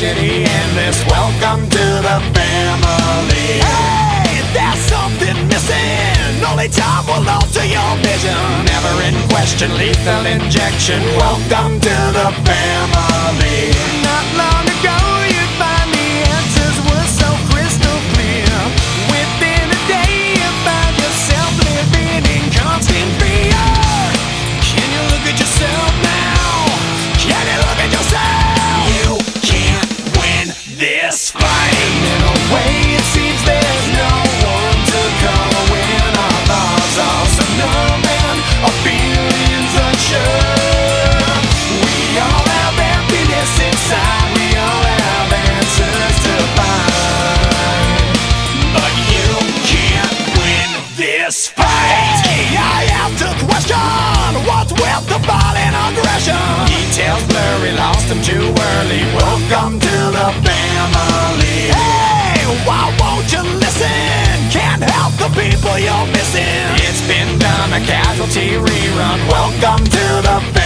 tragedy endless. Welcome to the family. Hey, there's something missing. Only time will alter your vision. Never in question, lethal injection. Welcome to the family. Aggression. Details blurry, lost them too early. Welcome to the family. Hey, why won't you listen? Can't help the people you're missing. It's been done, a casualty rerun. Welcome to the family.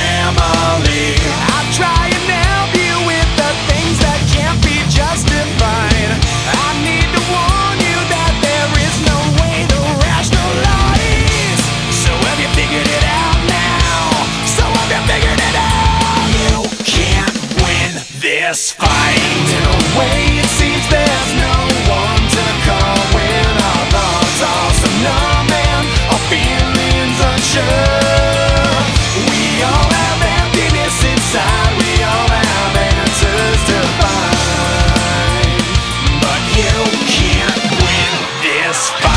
this fight. In a way, it seems there's no one to call when our thoughts are so numb and our feelings unsure. We all have emptiness inside. We all have answers to find, but you can't win this fight.